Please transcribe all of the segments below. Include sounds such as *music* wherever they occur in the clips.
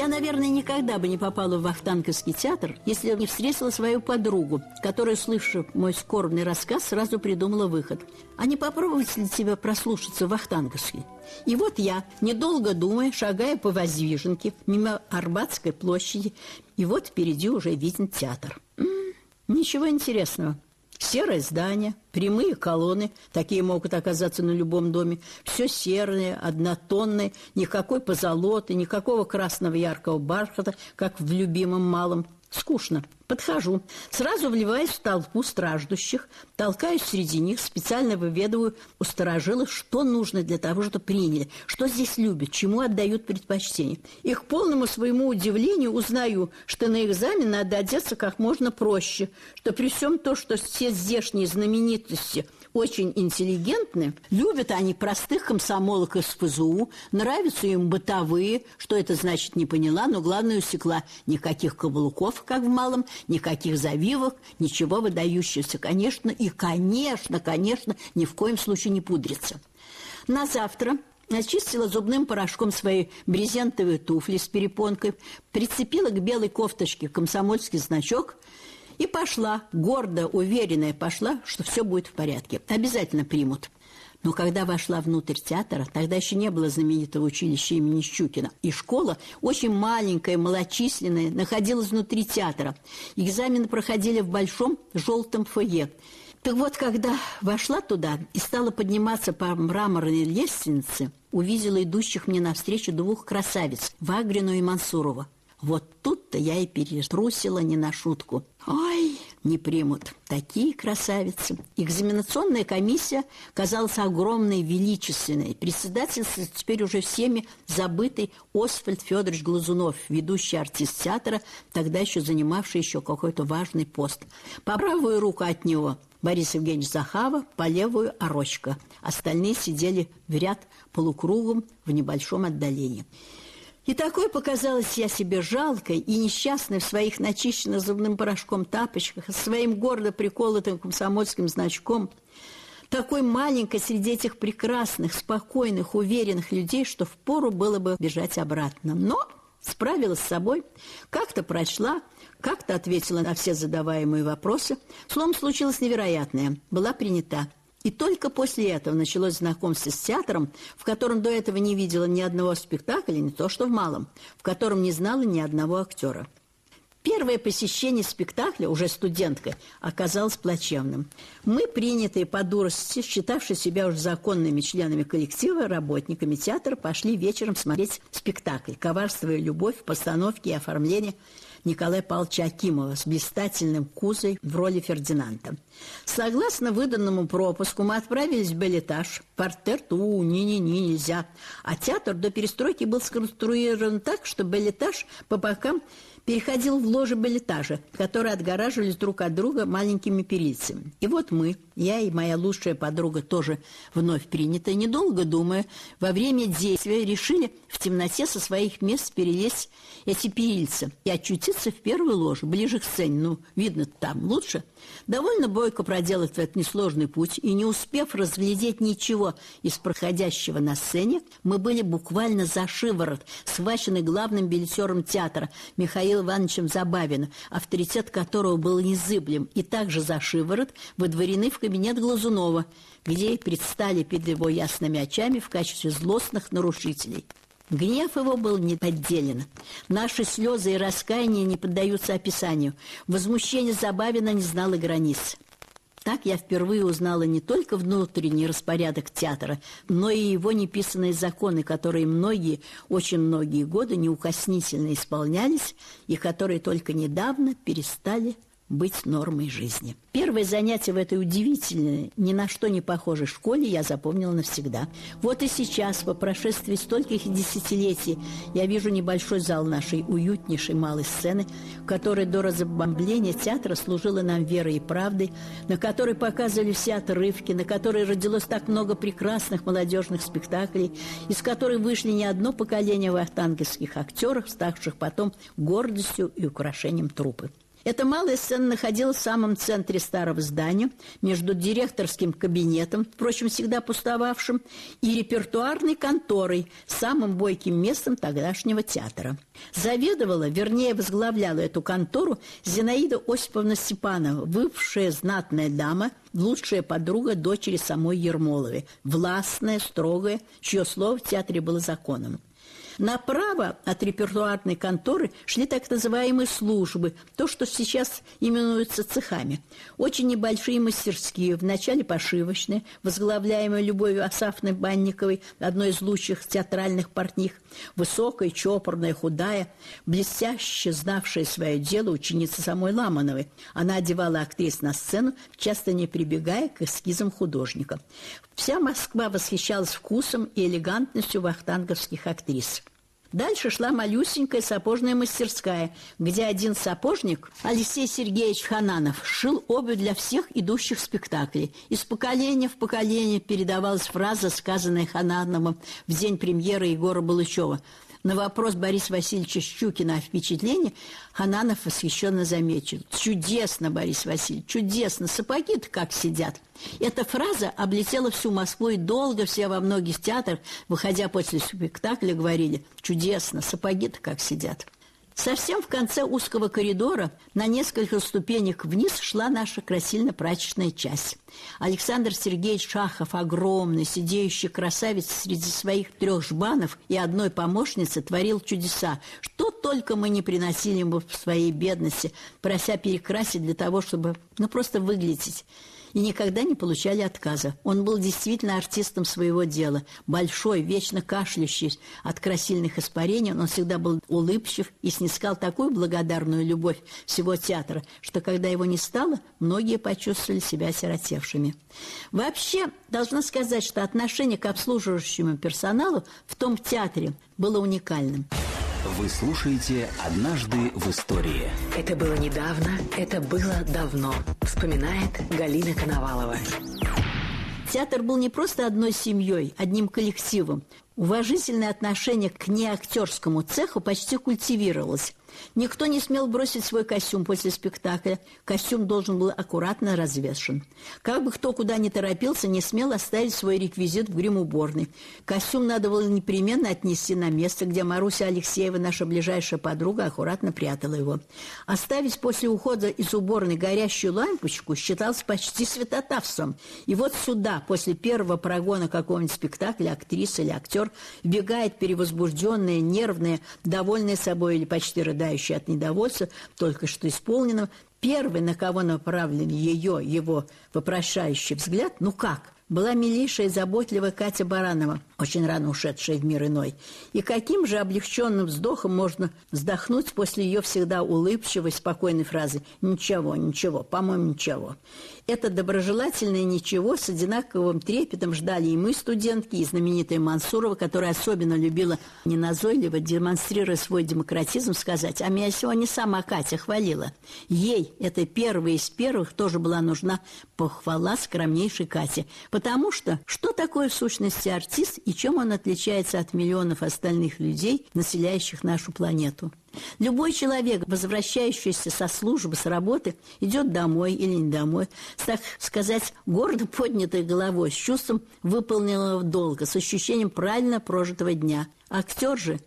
Я, наверное, никогда бы не попала в Вахтанговский театр, если бы не встретила свою подругу, которая, слышав мой скорбный рассказ, сразу придумала выход. А не попробовать ли тебя прослушаться в Вахтанговский? И вот я, недолго думая, шагая по Воздвиженке, мимо Арбатской площади, и вот впереди уже виден театр. М -м, ничего интересного. Серое здание, прямые колонны, такие могут оказаться на любом доме, все серое, однотонное, никакой позолоты, никакого красного яркого бархата, как в любимом малом. Скучно. Подхожу, сразу вливаюсь в толпу страждущих, толкаюсь среди них, специально выведываю у старожилов, что нужно для того, чтобы приняли, что здесь любят, чему отдают предпочтение. И к полному своему удивлению узнаю, что на экзамен надо одеться как можно проще, что при всем то, что все здешние знаменитости – очень интеллигентны. Любят они простых комсомолок из ФЗУ, нравятся им бытовые, что это значит, не поняла, но главное усекла. Никаких каблуков, как в малом, никаких завивок, ничего выдающегося, конечно, и, конечно, конечно, ни в коем случае не пудрится. На завтра очистила зубным порошком свои брезентовые туфли с перепонкой, прицепила к белой кофточке комсомольский значок – и пошла, гордо, уверенная пошла, что все будет в порядке. Обязательно примут. Но когда вошла внутрь театра, тогда еще не было знаменитого училища имени Щукина. И школа, очень маленькая, малочисленная, находилась внутри театра. Экзамены проходили в большом желтом фойе. Так вот, когда вошла туда и стала подниматься по мраморной лестнице, увидела идущих мне навстречу двух красавиц, Вагрину и Мансурова. Вот тут-то я и перетрусила не на шутку. Ой, не примут. Такие красавицы. Экзаменационная комиссия казалась огромной, величественной. Председательство теперь уже всеми забытый Освальд Федорович Глазунов, ведущий артист театра, тогда еще занимавший еще какой-то важный пост. По правую руку от него Борис Евгеньевич Захава, по левую – Орочка. Остальные сидели в ряд полукругом в небольшом отдалении. И такой показалась я себе жалкой и несчастной в своих начищенных зубным порошком тапочках, своим гордо приколотым комсомольским значком, такой маленькой среди этих прекрасных, спокойных, уверенных людей, что впору было бы бежать обратно. Но справилась с собой, как-то прочла, как-то ответила на все задаваемые вопросы. Словом, случилось невероятное. Была принята. И только после этого началось знакомство с театром, в котором до этого не видела ни одного спектакля, не то что в малом, в котором не знала ни одного актера. Первое посещение спектакля, уже студенткой, оказалось плачевным. Мы, принятые по дурости, считавшие себя уже законными членами коллектива, работниками театра, пошли вечером смотреть спектакль «Коварство и любовь» в постановке и оформлении Николая Павловича Акимова с блистательным Кузой в роли Фердинанда. Согласно выданному пропуску, мы отправились в билетаж. Портер ту, ни-ни-ни, нельзя. А театр до перестройки был сконструирован так, что билетаж по бокам переходил в ложе балетажа, которые отгораживались друг от друга маленькими перильцами. И вот мы, я и моя лучшая подруга, тоже вновь принятая, недолго думая, во время действия решили в темноте со своих мест перелезть эти перильцы и очутиться в первой ложе, ближе к сцене. Ну, видно, там лучше. Довольно бойко проделать этот несложный путь, и не успев разглядеть ничего из проходящего на сцене, мы были буквально за шиворот, схвачены главным билетером театра Михаилом Ивановичем Забавиным, авторитет которого был незыблем, и также за шиворот выдворены в кабинет Глазунова, где предстали перед его ясными очами в качестве злостных нарушителей. Гнев его был неподделен. Наши слезы и раскаяние не поддаются описанию. Возмущение Забавина не знало границ. Так я впервые узнала не только внутренний распорядок театра, но и его неписанные законы, которые многие, очень многие годы неукоснительно исполнялись и которые только недавно перестали быть нормой жизни. Первое занятие в этой удивительной, ни на что не похожей школе я запомнила навсегда. Вот и сейчас, по прошествии стольких десятилетий, я вижу небольшой зал нашей уютнейшей малой сцены, которая до разбомбления театра служила нам верой и правдой, на которой показывали все отрывки, на которой родилось так много прекрасных молодежных спектаклей, из которой вышли не одно поколение вахтангельских актеров, ставших потом гордостью и украшением трупы. Эта малая сцена находилась в самом центре старого здания, между директорским кабинетом, впрочем, всегда пустовавшим, и репертуарной конторой, самым бойким местом тогдашнего театра. Заведовала, вернее, возглавляла эту контору Зинаида Осиповна Степанова, бывшая знатная дама, лучшая подруга дочери самой Ермоловой, властная, строгая, чье слово в театре было законом. Направо от репертуарной конторы шли так называемые службы, то, что сейчас именуются цехами. Очень небольшие мастерские, вначале пошивочные, возглавляемые Любовью Асафной Банниковой, одной из лучших театральных портних, высокая, чопорная, худая, блестяще знавшая свое дело ученица самой Ламановой. Она одевала актрис на сцену, часто не прибегая к эскизам художника. Вся Москва восхищалась вкусом и элегантностью вахтанговских актрис. Дальше шла малюсенькая сапожная мастерская, где один сапожник, Алексей Сергеевич Хананов, шил обувь для всех идущих спектаклей. Из поколения в поколение передавалась фраза, сказанная Ханановым в день премьеры Егора Балычева – на вопрос Бориса Васильевича Щукина о впечатлении Хананов восхищенно заметил. «Чудесно, Борис Васильевич, чудесно! Сапоги-то как сидят!» Эта фраза облетела всю Москву, и долго все во многих театрах, выходя после спектакля, говорили «Чудесно! Сапоги-то как сидят!» Совсем в конце узкого коридора на несколько ступенек вниз шла наша красильно-прачечная часть. Александр Сергеевич Шахов, огромный, сидеющий красавец среди своих трех жбанов и одной помощницы, творил чудеса. Что только мы не приносили ему в своей бедности, прося перекрасить для того, чтобы ну, просто выглядеть и никогда не получали отказа. Он был действительно артистом своего дела. Большой, вечно кашляющий от красильных испарений, он всегда был улыбчив и снискал такую благодарную любовь всего театра, что когда его не стало, многие почувствовали себя осиротевшими. Вообще, должна сказать, что отношение к обслуживающему персоналу в том театре было уникальным. Вы слушаете «Однажды в истории». Это было недавно, это было давно, вспоминает Галина Коновалова. Театр был не просто одной семьей, одним коллективом. Уважительное отношение к неактерскому цеху почти культивировалось. Никто не смел бросить свой костюм после спектакля. Костюм должен был аккуратно развешен. Как бы кто куда ни торопился, не смел оставить свой реквизит в грим-уборной. Костюм надо было непременно отнести на место, где Маруся Алексеева, наша ближайшая подруга, аккуратно прятала его. Оставить после ухода из уборной горящую лампочку считалось почти святотавством. И вот сюда, после первого прогона какого-нибудь спектакля, актриса или актер вбегает перевозбужденная, нервная, довольная собой или почти рыдающая страдающий от недовольства только что исполненного, первый, на кого направлен ее, его вопрошающий взгляд, ну как – была милейшая и заботливая Катя Баранова, очень рано ушедшая в мир иной. И каким же облегченным вздохом можно вздохнуть после ее всегда улыбчивой, спокойной фразы «Ничего, ничего, по-моему, ничего». Это доброжелательное «ничего» с одинаковым трепетом ждали и мы, студентки, и знаменитая Мансурова, которая особенно любила неназойливо, демонстрируя свой демократизм, сказать «А меня сегодня сама Катя хвалила». Ей, этой первой из первых, тоже была нужна похвала скромнейшей Кате – Потому что что такое в сущности артист и чем он отличается от миллионов остальных людей, населяющих нашу планету? Любой человек, возвращающийся со службы, с работы, идет домой или не домой, с, так сказать, гордо поднятой головой, с чувством выполненного долга, с ощущением правильно прожитого дня. Актер же,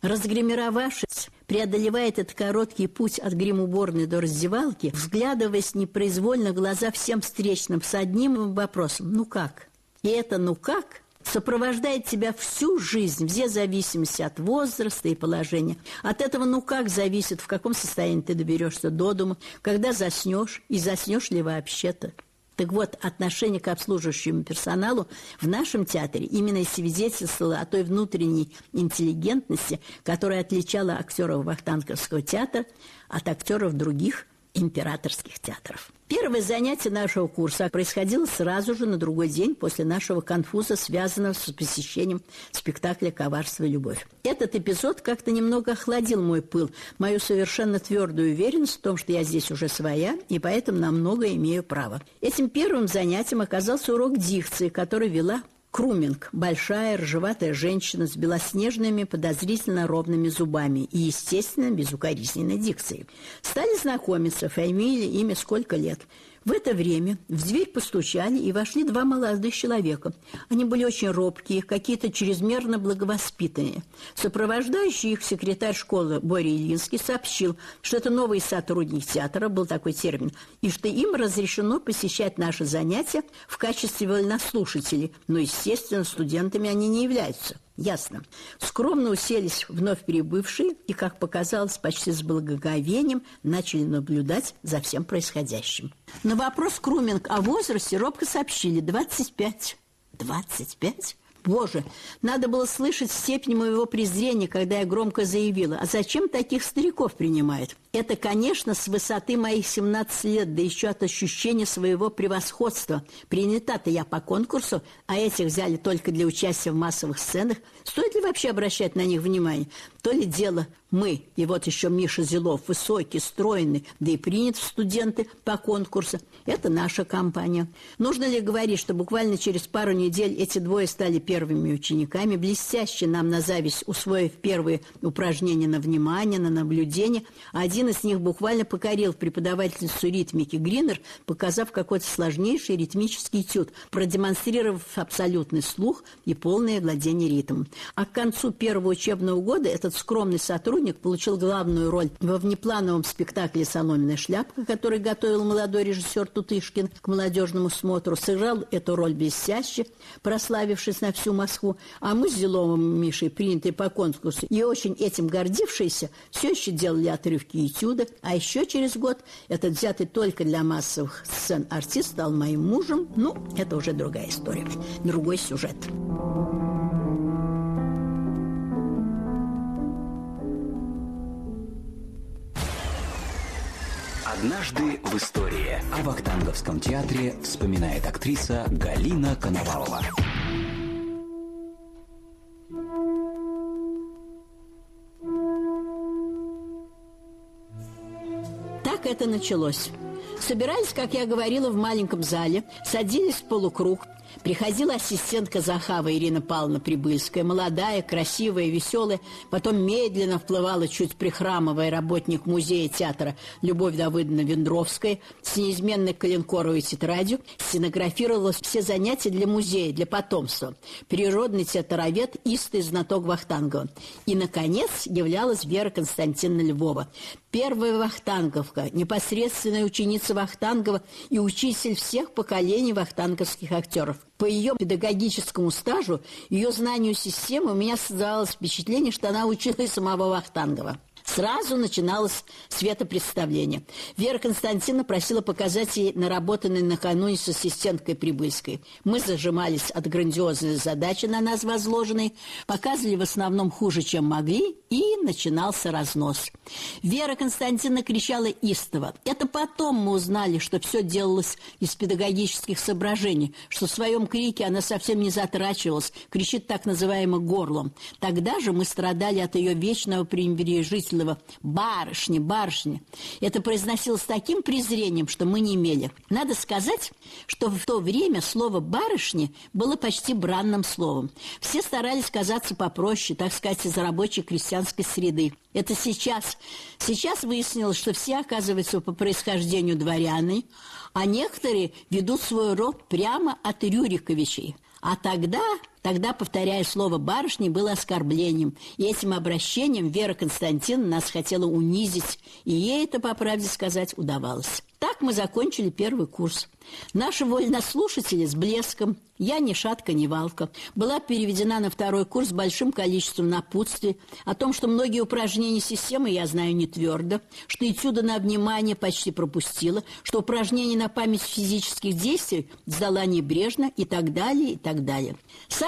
разгримировавшись, преодолевает этот короткий путь от гримуборной до раздевалки, взглядываясь непроизвольно глаза всем встречным с одним вопросом «Ну как?». И это «ну как?» сопровождает тебя всю жизнь, вне зависимости от возраста и положения. От этого ну как зависит, в каком состоянии ты доберешься до дома, когда заснешь и заснешь ли вообще-то. Так вот, отношение к обслуживающему персоналу в нашем театре именно свидетельствовало о той внутренней интеллигентности, которая отличала актеров Вахтанговского театра от актеров других императорских театров. Первое занятие нашего курса происходило сразу же на другой день после нашего конфуза, связанного с посещением спектакля «Коварство и любовь». Этот эпизод как-то немного охладил мой пыл, мою совершенно твердую уверенность в том, что я здесь уже своя, и поэтому на многое имею право. Этим первым занятием оказался урок дикции, который вела Круминг – большая ржеватая женщина с белоснежными подозрительно ровными зубами и, естественно, безукоризненной дикцией. Стали знакомиться, фамилия, имя, сколько лет – в это время в дверь постучали, и вошли два молодых человека. Они были очень робкие, какие-то чрезмерно благовоспитанные. Сопровождающий их секретарь школы Боря Ильинский сообщил, что это новый сотрудник театра, был такой термин, и что им разрешено посещать наши занятия в качестве вольнослушателей, но, естественно, студентами они не являются. Ясно. Скромно уселись вновь прибывшие и, как показалось, почти с благоговением начали наблюдать за всем происходящим. На вопрос Круминг о возрасте робко сообщили 25. 25? Боже, надо было слышать степень моего презрения, когда я громко заявила, а зачем таких стариков принимают? Это, конечно, с высоты моих 17 лет, да еще от ощущения своего превосходства. Принята-то я по конкурсу, а этих взяли только для участия в массовых сценах. Стоит ли вообще обращать на них внимание? То ли дело мы, и вот еще Миша Зелов, высокий, стройный, да и принят в студенты по конкурсу. Это наша компания. Нужно ли говорить, что буквально через пару недель эти двое стали первыми учениками, блестяще нам на зависть усвоив первые упражнения на внимание, на наблюдение, а один из них буквально покорил преподавательницу ритмики Гринер, показав какой-то сложнейший ритмический этюд, продемонстрировав абсолютный слух и полное владение ритмом. А к концу первого учебного года этот скромный сотрудник получил главную роль во внеплановом спектакле «Соломенная шляпка», который готовил молодой режиссер Тутышкин к молодежному смотру, сыграл эту роль блестяще, прославившись на всю Москву, а мы с Зеловым Мишей, принятые по конкурсу и очень этим гордившиеся, все еще делали отрывки этюда, а еще через год этот взятый только для массовых сцен артист стал моим мужем. Ну, это уже другая история, другой сюжет. Однажды в истории о Вахтанговском театре вспоминает актриса Галина Коновалова. Это началось. Собирались, как я говорила, в маленьком зале, садились в полукруг, Приходила ассистентка Захава Ирина Павловна Прибыльская, молодая, красивая, веселая, потом медленно вплывала, чуть прихрамывая, работник музея театра Любовь Давыдовна Вендровская с неизменной коленкоровой тетрадью, стенографировала все занятия для музея, для потомства. Природный театровед, истый знаток Вахтангова. И, наконец, являлась Вера Константиновна Львова, первая вахтанговка, непосредственная ученица Вахтангова и учитель всех поколений вахтанговских актеров. По ее педагогическому стажу, ее знанию системы у меня создавалось впечатление, что она училась самого Вахтангова. Сразу начиналось светопредставление. Вера Константиновна просила показать ей наработанный накануне с ассистенткой Прибыльской. Мы зажимались от грандиозной задачи на нас возложенной, показывали в основном хуже, чем могли, и начинался разнос. Вера Константиновна кричала истово. Это потом мы узнали, что все делалось из педагогических соображений, что в своем крике она совсем не затрачивалась, кричит так называемым горлом. Тогда же мы страдали от ее вечного пренебрежительного Павлова «барышни, барышни». Это произносилось с таким презрением, что мы не имели. Надо сказать, что в то время слово «барышни» было почти бранным словом. Все старались казаться попроще, так сказать, из рабочей крестьянской среды. Это сейчас. Сейчас выяснилось, что все, оказываются по происхождению дворяны, а некоторые ведут свой род прямо от Рюриковичей. А тогда Тогда, повторяя слово «барышни», было оскорблением. И этим обращением Вера Константиновна нас хотела унизить, и ей это, по правде сказать, удавалось. Так мы закончили первый курс. Наши вольнослушатели с блеском, я ни шатка, ни валка, была переведена на второй курс большим количеством напутствий о том, что многие упражнения системы я знаю не твердо, что этюда на внимание почти пропустила, что упражнения на память физических действий сдала небрежно и так далее, и так далее.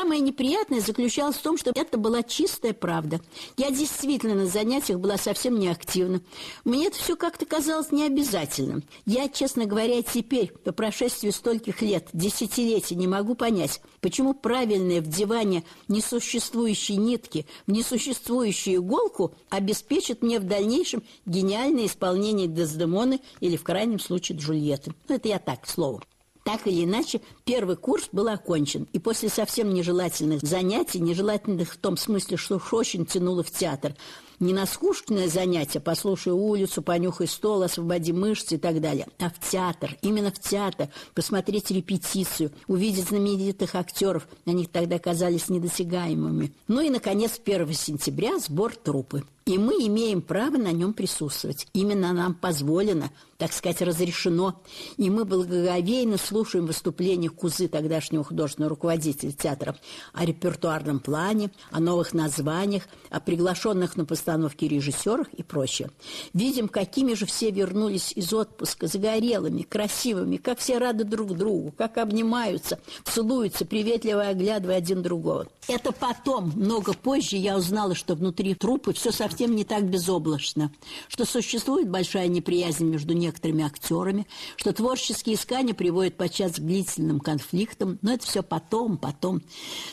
Самое неприятное заключалось в том, что это была чистая правда. Я действительно на занятиях была совсем неактивна. Мне это все как-то казалось необязательным. Я, честно говоря, теперь, по прошествии стольких лет, десятилетий, не могу понять, почему правильное вдевание несуществующей нитки в несуществующую иголку обеспечит мне в дальнейшем гениальное исполнение Дездемоны или, в крайнем случае, Джульетты. Ну, это я так, к слову. Так или иначе, первый курс был окончен, и после совсем нежелательных занятий, нежелательных в том смысле, что уж очень тянуло в театр, не на скучное занятие, послушай улицу, понюхай стол, освободи мышцы и так далее, а в театр, именно в театр, посмотреть репетицию, увидеть знаменитых актеров, они тогда казались недосягаемыми. Ну и, наконец, 1 сентября сбор трупы. И мы имеем право на нем присутствовать. Именно нам позволено, так сказать, разрешено. И мы благоговейно слушаем выступления Кузы, тогдашнего художественного руководителя театра, о репертуарном плане, о новых названиях, о приглашенных на постановки режиссерах и прочее. Видим, какими же все вернулись из отпуска, загорелыми, красивыми, как все рады друг другу, как обнимаются, целуются, приветливо оглядывая один другого. Это потом, много позже, я узнала, что внутри трупы все совсем совсем не так безоблачно, что существует большая неприязнь между некоторыми актерами, что творческие искания приводят подчас к длительным конфликтам, но это все потом, потом.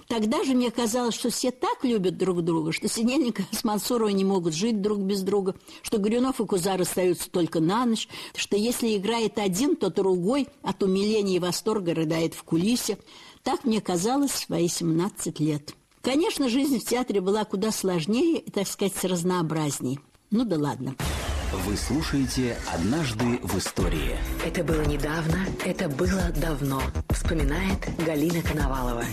Тогда же мне казалось, что все так любят друг друга, что Синельников *laughs* с Мансуровой не могут жить друг без друга, что Горюнов и Кузар остаются только на ночь, что если играет один, то другой от умиления и восторга рыдает в кулисе. Так мне казалось в свои 17 лет. Конечно, жизнь в театре была куда сложнее и, так сказать, разнообразней. Ну да ладно. Вы слушаете «Однажды в истории». Это было недавно, это было давно. Вспоминает Галина Коновалова.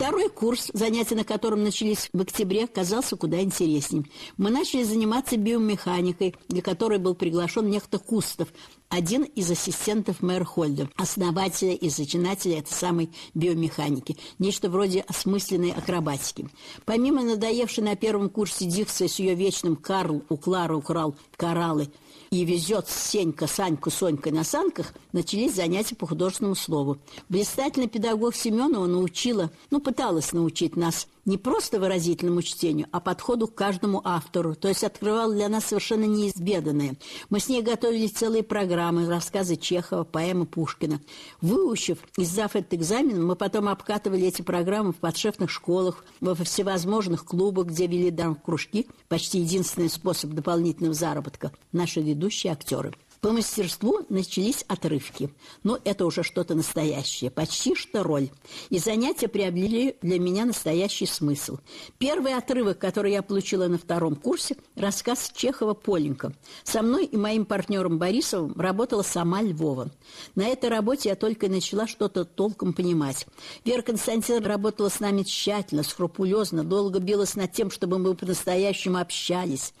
Второй курс, занятия на котором начались в октябре, казался куда интереснее. Мы начали заниматься биомеханикой, для которой был приглашен некто Кустов, один из ассистентов мэра Хольда, основателя и зачинателя этой самой биомеханики, нечто вроде осмысленной акробатики. Помимо надоевшей на первом курсе дикции с ее вечным «Карл у Клары украл кораллы», и везет Сенька, Саньку, Сонька на санках, начались занятия по художественному слову. Блистательный педагог Семенова научила, ну, пыталась научить нас не просто выразительному чтению, а подходу к каждому автору, то есть открывала для нас совершенно неизведанное. Мы с ней готовили целые программы, рассказы Чехова, поэмы Пушкина. Выучив и сдав этот экзамен, мы потом обкатывали эти программы в подшефных школах, во всевозможных клубах, где вели дан кружки, почти единственный способ дополнительного заработка, наши ведущие актеры. По мастерству начались отрывки. Но это уже что-то настоящее, почти что роль. И занятия приобрели для меня настоящий смысл. Первый отрывок, который я получила на втором курсе, рассказ Чехова «Поленька». Со мной и моим партнером Борисовым работала сама Львова. На этой работе я только начала что-то толком понимать. Вера Константиновна работала с нами тщательно, скрупулезно, долго билась над тем, чтобы мы по-настоящему общались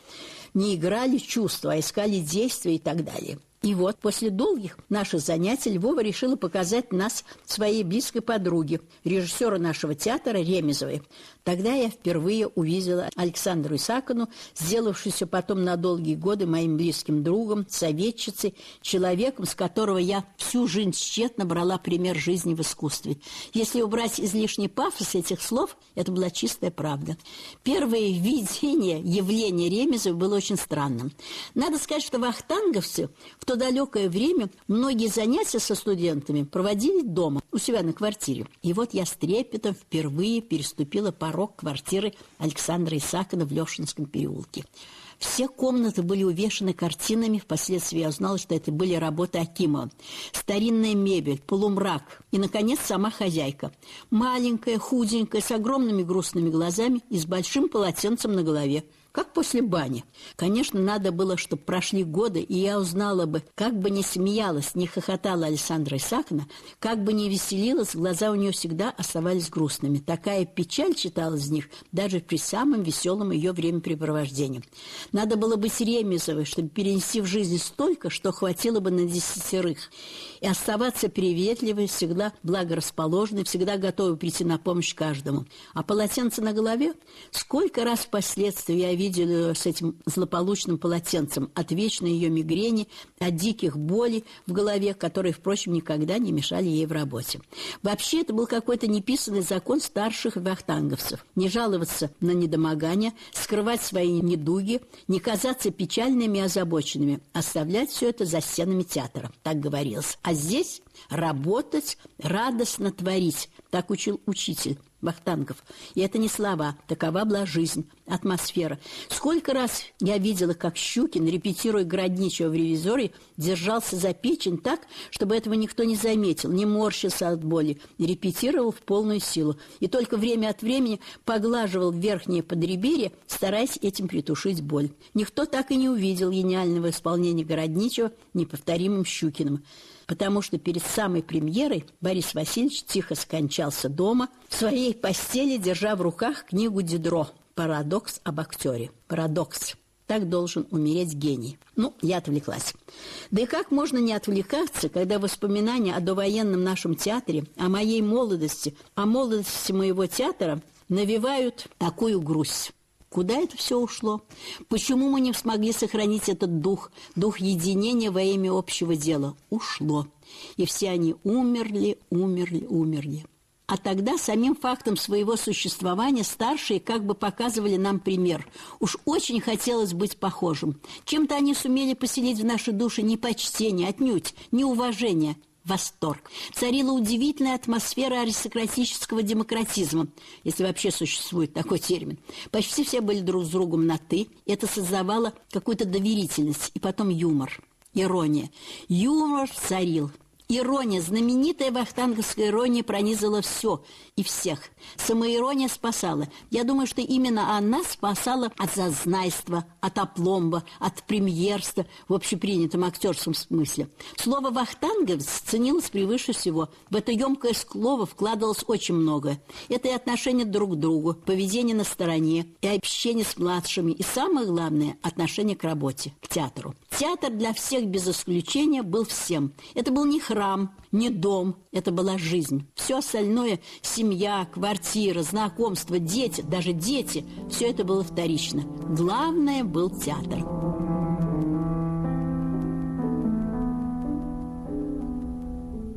не играли чувства, а искали действия и так далее. И вот после долгих наших занятий Львова решила показать нас своей близкой подруге, режиссера нашего театра Ремезовой. Тогда я впервые увидела Александру Исакону, сделавшуюся потом на долгие годы моим близким другом, советчицей, человеком, с которого я всю жизнь тщетно брала пример жизни в искусстве. Если убрать излишний пафос этих слов, это была чистая правда. Первое видение явления Ремезовой было очень странным. Надо сказать, что вахтанговцы в то далекое время многие занятия со студентами проводили дома, у себя на квартире. И вот я с трепетом впервые переступила порог квартиры Александра Исакина в Лешинском переулке. Все комнаты были увешаны картинами. Впоследствии я узнала, что это были работы Акимова. Старинная мебель, полумрак и, наконец, сама хозяйка. Маленькая, худенькая, с огромными грустными глазами и с большим полотенцем на голове как после бани. Конечно, надо было, чтобы прошли годы, и я узнала бы, как бы не смеялась, не хохотала Александра Исаковна, как бы не веселилась, глаза у нее всегда оставались грустными. Такая печаль читалась в них даже при самом веселом ее времяпрепровождении. Надо было быть Ремезовой, чтобы перенести в жизнь столько, что хватило бы на десятерых, и оставаться приветливой, всегда благорасположенной, всегда готовой прийти на помощь каждому. А полотенце на голове? Сколько раз впоследствии я видела с этим злополучным полотенцем от вечной ее мигрени, от диких болей в голове, которые, впрочем, никогда не мешали ей в работе. Вообще, это был какой-то неписанный закон старших вахтанговцев. Не жаловаться на недомогание, скрывать свои недуги, не казаться печальными и озабоченными, оставлять все это за стенами театра, так говорилось. А здесь Работать, радостно творить. Так учил учитель. Вахтангов. И это не слова, такова была жизнь, атмосфера. Сколько раз я видела, как Щукин, репетируя Городничего в ревизоре, держался за печень так, чтобы этого никто не заметил, не морщился от боли, репетировал в полную силу. И только время от времени поглаживал верхнее подреберье, стараясь этим притушить боль. Никто так и не увидел гениального исполнения Городничего неповторимым Щукиным потому что перед самой премьерой Борис Васильевич тихо скончался дома в своей постели, держа в руках книгу Дидро «Парадокс об актере». Парадокс. Так должен умереть гений. Ну, я отвлеклась. Да и как можно не отвлекаться, когда воспоминания о довоенном нашем театре, о моей молодости, о молодости моего театра навевают такую грусть? Куда это все ушло? Почему мы не смогли сохранить этот дух, дух единения во имя общего дела? Ушло. И все они умерли, умерли, умерли. А тогда самим фактом своего существования старшие как бы показывали нам пример. Уж очень хотелось быть похожим. Чем-то они сумели поселить в наши души не почтение, отнюдь, не уважение – восторг. Царила удивительная атмосфера аристократического демократизма, если вообще существует такой термин. Почти все были друг с другом на «ты». Это создавало какую-то доверительность и потом юмор, ирония. Юмор царил. Ирония, знаменитая вахтанговская ирония пронизала все и всех. Самоирония спасала. Я думаю, что именно она спасала от зазнайства, от опломба, от премьерства в общепринятом актерском смысле. Слово «вахтанговец» ценилось превыше всего. В это емкое слово вкладывалось очень многое. Это и отношение друг к другу, поведение на стороне, и общение с младшими, и самое главное – отношение к работе, к театру. Театр для всех без исключения был всем. Это был не храм, храм, не дом, это была жизнь. Все остальное – семья, квартира, знакомства, дети, даже дети – все это было вторично. Главное был театр.